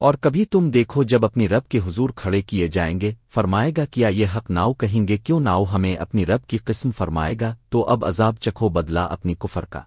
اور کبھی تم دیکھو جب اپنی رب کے حضور کھڑے کیے جائیں گے، فرمائے گا کیا یہ حق ناؤ کہیں گے، کیوں ناؤ ہمیں اپنی رب کی قسم فرمائے گا، تو اب عذاب چکھو بدلا اپنی کفر کا۔